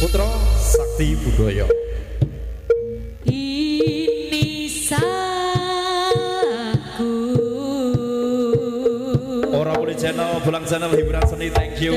Putra Sakti Budaya. Ini saku Ora boleh Channel, pulang channel hiburan seni thank you.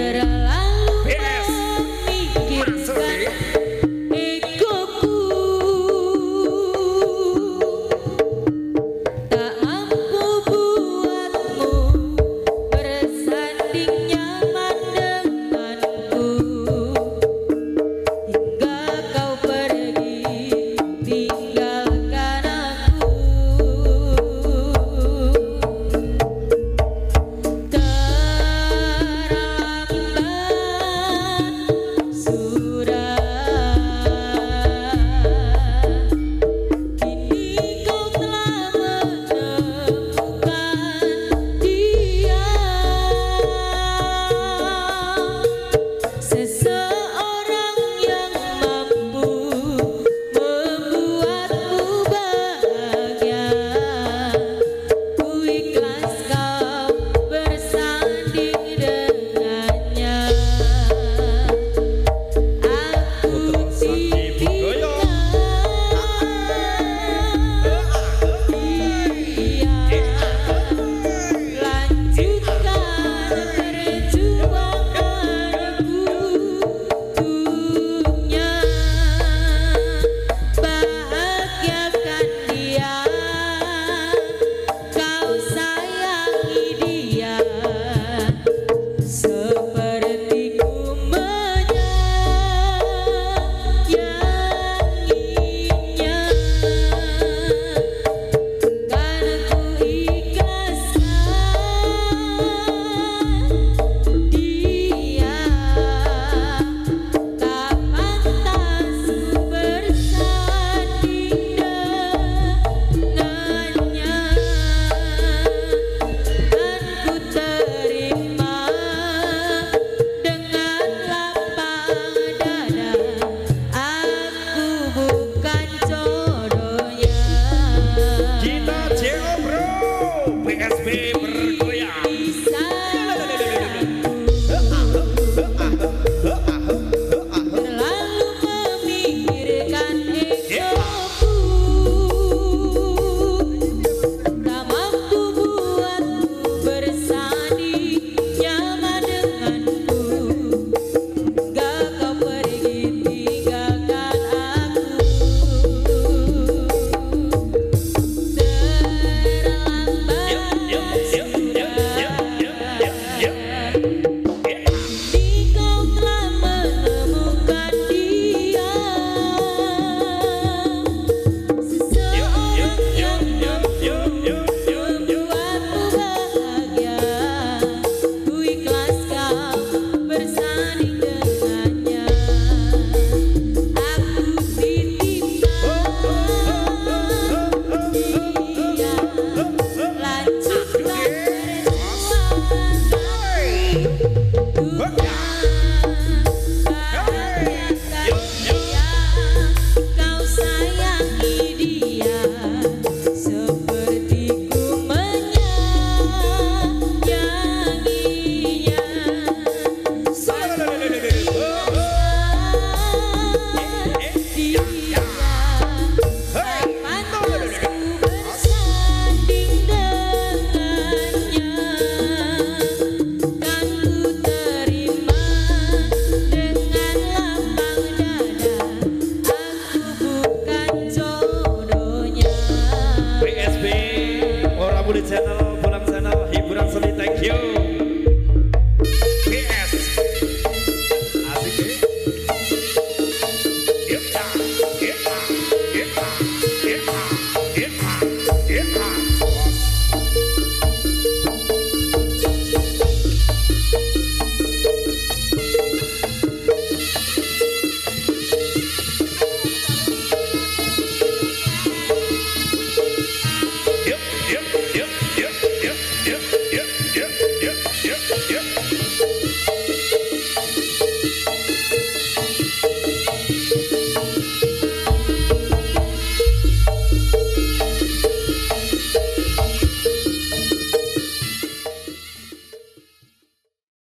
Happy.